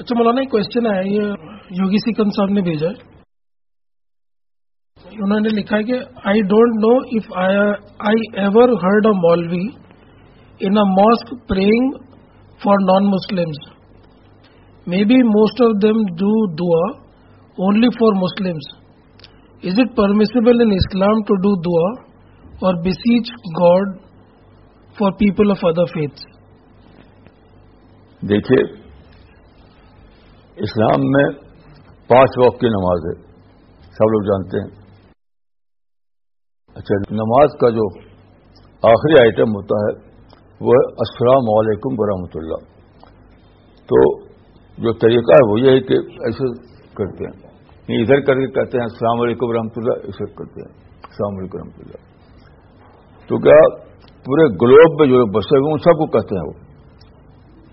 اچھا مولانا، ایک کوشچن ہے، یہ یوگی سکن صاحب نے بھیجا ہے۔ انہوں نے لکھا ہے کہ I don't know if I ever heard a maulvi in a mosque praying for non Muslims maybe most of them do dua only for Muslims is it permissible in Islam to do dua or beseech God for people of other faith دیکھیے اسلام میں پانچ وقت کی نماز ہے۔ سب لوگ جانتے ہیں۔ اچھا نماز کا جو آخری آئٹم ہوتا ہے، وہ السلام علیکم ورحمۃ اللہ۔ تو جو طریقہ ہے، وہ یہ ہے کہ ایسے کرتے ہیں۔ یعنی ادھر کر کے کہتے ہیں السلام علیکم ورحمۃ اللہ، ایسے کرتے ہیں۔ السلام علیکم ورحمۃ اللہ۔ تو کیا پورے گلوب میں جو بسے ہوئے ان سب کو کہتے ہیں وہ۔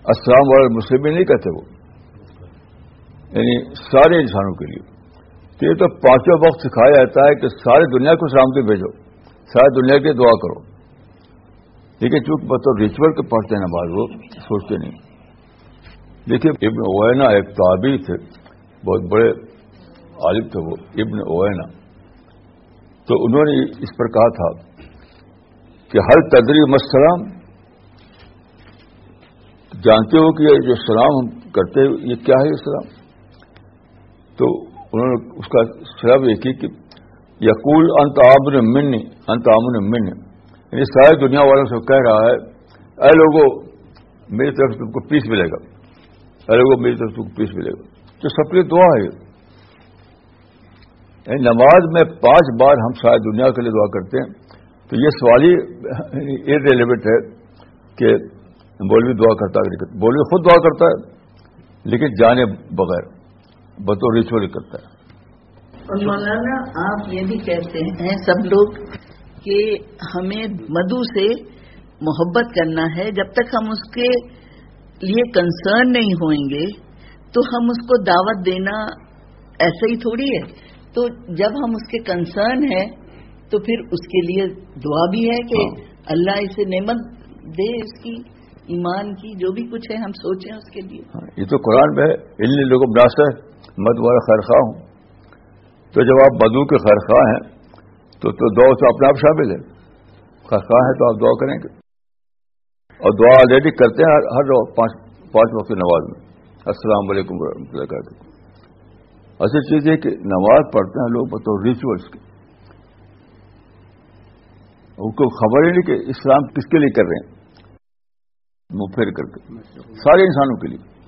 السلام والے مسلم نہیں کہتے وہ۔ یعنی سارے انسانوں کے لیے۔ تو یہ تو پانچوں وقت سکھایا جاتا ہے کہ ساری دنیا کو سلامتی بھیجو، ساری دنیا کی دعا کرو۔ لیکن چونکہ مطلب ریچول کے پڑھتے ہیں بعض وہ سوچتے نہیں۔ دیکھیے، ابن اوینا ایک تعبیر تھے، بہت بڑے عالم تھے وہ، ابن اوینا۔ تو انہوں نے اس پر کہا تھا کہ ہر تدری مسلام جانتے ہو کہ یہ جو سلام ہم کرتے یہ کیا ہے یہ سلام؟ تو انہوں نے اس کا سلام یہ کی کہ یقول انت آمن من انت آمن من یعنی ساری دنیا والوں سے کہہ رہا ہے، اے لوگوں میری طرف تم کو پیس ملے گا۔ اے لوگوں میری طرف تم کو پیس ملے گا۔ تو سب کے دعا ہے۔ یعنی نماز میں پانچ بار ہم ساری دنیا کے لیے دعا کرتے ہیں۔ تو یہ سوال ہی ریلیونٹ ہے کہ بولوی دعا کرتا ہے بولوی خود دعا کرتا ہے، لیکن جانے بغیر۔ بطور ریچول کرتا ہے۔ مولانا آپ یہ بھی کہتے ہیں سب لوگ کہ ہمیں مدو سے محبت کرنا ہے۔ جب تک ہم اس کے لیے کنسرن نہیں ہوئیں گے تو ہم اس کو دعوت دینا ایسا ہی تھوڑی ہے۔ تو جب ہم اس کے کنسرن ہیں تو پھر اس کے لیے دعا بھی ہے کہ ہاں۔ اللہ اسے نعمت دے اس کی ایمان کی جو بھی کچھ ہے ہم سوچیں اس کے لیے۔ ہاں، یہ تو قرآن میں ان لوگوں ہے۔ مد والا خیر خواہ ہوں۔ تو جب آپ بدو کے خواہ ہیں، تو تو دعا تو اپنے آپ شامل ہے۔ خواہ ہے تو آپ دعا کریں گے۔ اور دعا آلریڈی کرتے ہیں ہر پانچ پانچ وقت نماز میں۔ السلام علیکم و رحمۃ اللہ اصل چیز یہ کہ نماز پڑھتے ہیں لوگ بطور ریچولس کی۔ ان کو خبر ہی نہیں کہ اسلام کس کے لیے کر رہے ہیں۔ وہ پھر کر کے۔ سارے انسانوں کے لیے۔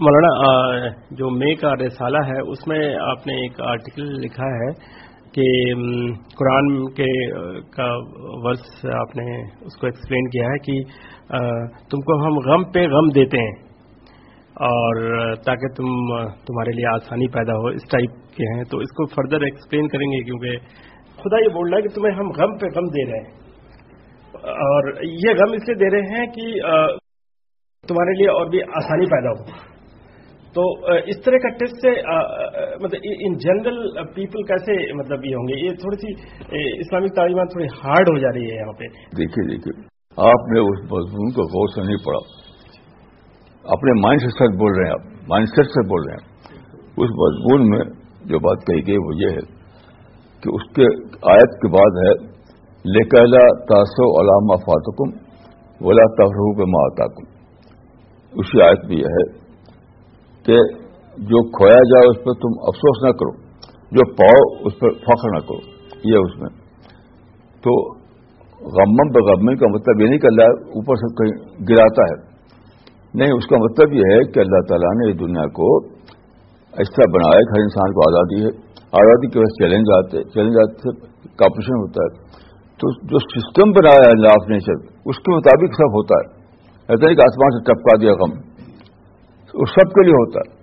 مولانا جو مے کا رسالہ ہے، اس میں آپ نے ایک آرٹیکل لکھا ہے کہ قرآن کے کا ورس آپ نے اس کو ایکسپلین کیا ہے کہ تم کو ہم غم پہ غم دیتے ہیں اور تاکہ تم تمہارے لیے آسانی پیدا ہو، اس ٹائپ کے ہیں۔ تو اس کو فردر ایکسپلین کریں گے کیونکہ خدا یہ بول رہا ہے کہ تمہیں ہم غم پہ غم دے رہے ہیں۔ اور یہ غم اس لیے دے رہے ہیں کہ تمہارے لیے اور بھی آسانی پیدا ہو۔ تو اس طرح کا ٹیسٹ سے مطلب ان جنرل پیپل کیسے مطلب یہ ہوں گے؟ یہ تھوڑی سی اسلامک تعلیمات تھوڑی ہارڈ ہو جا رہی ہے یہاں پہ۔ دیکھیے دیکھیے، آپ نے اس مضمون کو غور سے نہیں پڑھا۔ اپنے مائنڈ سے سچ بول رہے ہیں آپ، مائنڈ سیٹ سے بول رہے ہیں۔ اس مضمون میں جو بات کہی گئی وہ یہ ہے کہ اس کے آیت کے بعد ہے لیکلا تاسو علامہ فاتکم ولا تفرح کے ماتاکم اسی آیت میں یہ ہے کہ جو کھویا جائے اس پہ تم افسوس نہ کرو، جو پاؤ اس پہ فخر نہ کرو۔ یہ اس میں۔ تو غمم بغمن کا مطلب یہ نہیں کہ اللہ اوپر سے کہیں گراتا ہے۔ نہیں، اس کا مطلب یہ ہے کہ اللہ تعالیٰ نے اس دنیا کو ایسا بنایا کہ ہر انسان کو آزادی ہے۔ آزادی کی وجہ چیلنج آتے چیلنج آتے سے کمپٹیشن ہوتا ہے۔ تو جو سسٹم بنایا ہے اللہ آف نیچر اس کے مطابق سب ہوتا ہے۔ ایسا نہیں کہ آسمان سے ٹپکا دیا غم۔ وہ سب کے لیے ہوتا ہے۔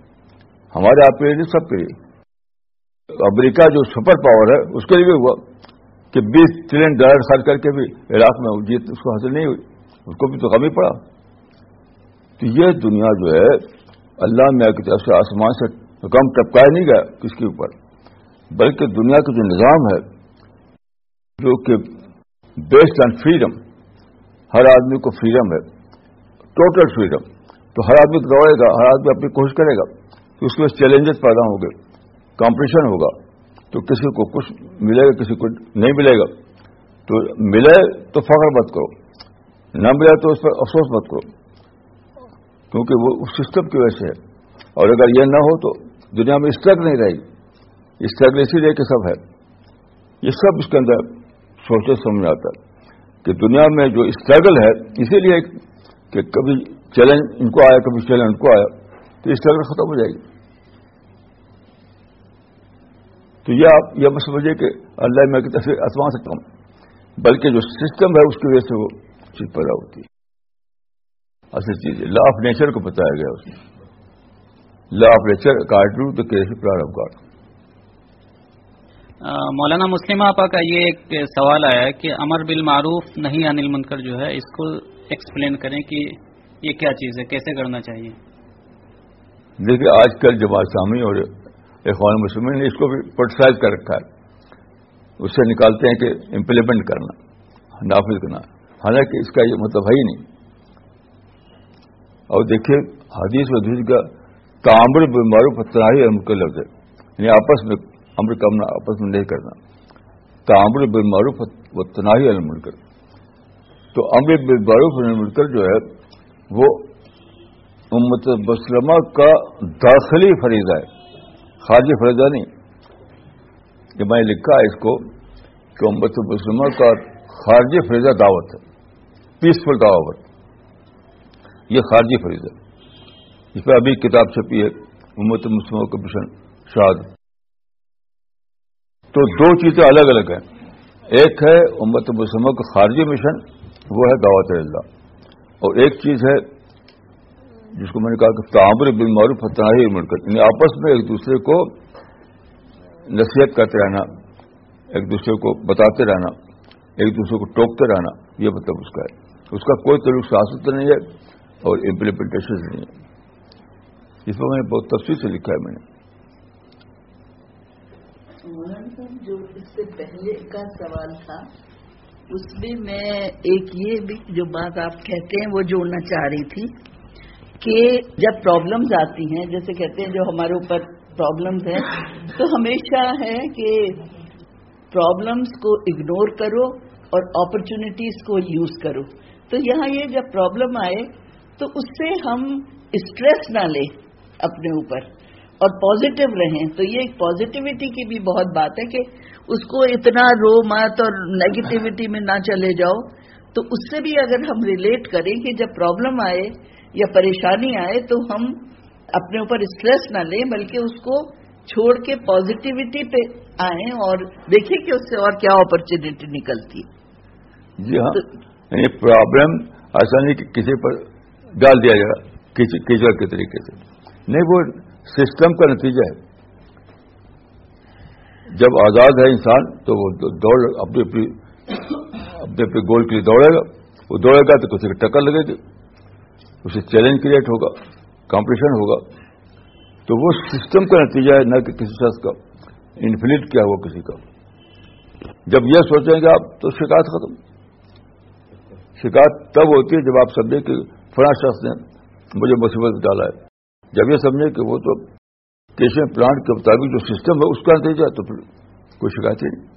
ہمارے آپ کے لیے سب کے لیے۔ امریکہ جو سپر پاور ہے، اس کے لیے بھی ہوا کہ بیس ٹریلین ڈالر خرچ کر کے بھی عراق میں جیت اس کو حاصل نہیں ہوئی۔ اس کو بھی تو کم ہی پڑا۔ تو یہ دنیا جو ہے، اللہ میں کی طرف سے آسمان سے کم ٹپکایا نہیں گیا کس کے اوپر، بلکہ دنیا کا جو نظام ہے، جو کہ بیسڈ آن فریڈم ہر آدمی کو فریڈم ہے ٹوٹل فریڈم تو ہر آدمی دوڑے گا، ہر آدمی اپنی کوشش کرے گا۔ تو اس کے چیلنجز پیدا ہوں گے، کمپٹیشن ہوگا۔ تو کسی کو کچھ ملے گا، کسی کو نہیں ملے گا۔ تو ملے تو فخر مت کرو، نہ ملے تو اس پر افسوس مت کرو۔ کیونکہ وہ اس سسٹم کی وجہ سے ہے۔ اور اگر یہ نہ ہو تو دنیا میں اسٹرگل نہیں رہے گی۔ اسٹرگل اسی لیے کہ سب ہے۔ یہ سب اس کے اندر سوچے سمجھ آتا ہے کہ دنیا میں جو اسٹرگل ہے، اسی لیے کہ کبھی چیلنج ان کو آیا کبھی چیلنج ان کو آیا، تو اسٹرگل ختم ہو جائے گی۔ تو یہ آپ، یہ مت سمجھے کہ اللہ میں تصویر اتما سکتا ہوں بلکہ جو سسٹم ہے اس کی وجہ سے وہ چیز پیدا ہوتی ہے۔ اصل چیز لا آف نیچر کو بتایا گیا اس میں۔ لا آف نیچر کارڈ رو تو کیسے پرارم کارڈ مولانا مسلم آپا کا یہ ایک سوال آیا ہے کہ امر بالمعروف، نہیں انل منکر جو ہے، اس کو ایکسپلین کریں کہ یہ کیا چیز ہے؟ کیسے کرنا چاہیے؟ دیکھیے، آج کل جماعت سامی اور اخوان مسلمین نے اس کو بھی پروٹسائز کر رکھا ہے۔ اس سے نکالتے ہیں کہ امپلیمنٹ کرنا، نافذ کرنا۔ حالانکہ اس کا یہ مطلب ہے ہی نہیں۔ اور دیکھیے، حدیث و حدیث کا تعمر معروف تناہی امر کا لفظ ہے۔ یعنی آپس میں امر کرنا، آپس میں نہیں کرنا۔ تعمر معروف و تناہی المر کر تو امر معروف المر کر جو ہے وہ امت مسلمہ کا داخلی فریضہ ہے، خارجی فریضہ نہیں۔ کہ میں نے لکھا ہے اس کو کہ امت مسلمہ کا خارجی فریضہ دعوت ہے پیسفل دعوت۔ یہ خارجی فریضہ اس پہ ابھی کتاب چھپی ہے، امت مسلموں کا مشن شاد تو دو چیزیں الگ الگ ہیں۔ ایک ہے امت مسلموں کا خارجی مشن، وہ ہے دعوت اللہ۔ اور ایک چیز ہے جس کو میں نے کہا کہ تعمر بن فتح مل یعنی آپس میں ایک دوسرے کو نصیحت کرتے رہنا، ایک دوسرے کو بتاتے رہنا، ایک دوسرے کو ٹوکتے رہنا، یہ مطلب اس کا ہے۔ اس کا کوئی تعلق سیاست نہیں ہے اور امپلیمنٹیشن نہیں ہے۔ اس پر میں نے بہت تفصیل سے لکھا ہے میں نے۔ جو اس سے پہلے کا سوال تھا اس میں میں ایک یہ بھی جو بات آپ کہتے ہیں، وہ جوڑنا چاہ رہی تھی کہ جب پرابلمز آتی ہیں، جیسے کہتے ہیں جو ہمارے اوپر پرابلمز ہیں، تو ہمیشہ ہے کہ پرابلمس کو اگنور کرو اور اپرچونٹیز کو یوز کرو۔ تو یہاں یہ جب پرابلم آئے، تو اس سے ہم اسٹریس نہ لیں اپنے اوپر۔ اور پازیٹو رہیں، تو یہ ایک پازیٹیوٹی کی بھی بہت بات ہے کہ اس کو اتنا رو مت اور نیگیٹیوٹی میں نہ چلے جاؤ۔ تو اس سے بھی اگر ہم ریلیٹ کریں کہ جب پرابلم آئے یا پریشانی آئے، تو ہم اپنے اوپر اسٹریس نہ لیں، بلکہ اس کو چھوڑ کے پازیٹیوٹی پہ آئیں اور دیکھیں کہ اس سے اور کیا اپرچونیٹی نکلتی جی ہاں یعنی پرابلم ایسا نہیں کہ کسی پر ڈال دیا جائے کیچڑ کے طریقے سے۔ نہیں، وہ سسٹم کا نتیجہ ہے۔ جب آزاد ہے انسان تو وہ دوڑ اپنی اپنی اپنے اپنے گول کے لیے دوڑے گا۔ وہ دوڑے گا تو کسی کو ٹکر لگے گی۔ اسے چیلنج کریٹ ہوگا کمپٹیشن ہوگا۔ تو وہ سسٹم کا نتیجہ ہے، نہ کہ کسی شخص کا۔ انفلٹ کیا ہوا کسی کا۔ جب یہ سوچیں گے آپ تو شکایت ختم۔ شکایت تب ہوتی ہے جب آپ سمجھیں کہ فلاں شخص نے مجھے مصیبت ڈالا ہے۔ جب یہ سمجھے کہ وہ تو کیشن پلانٹ کے مطابق جو سسٹم ہے، اس کا نتیجہ تو پھر کوئی شکایت نہیں۔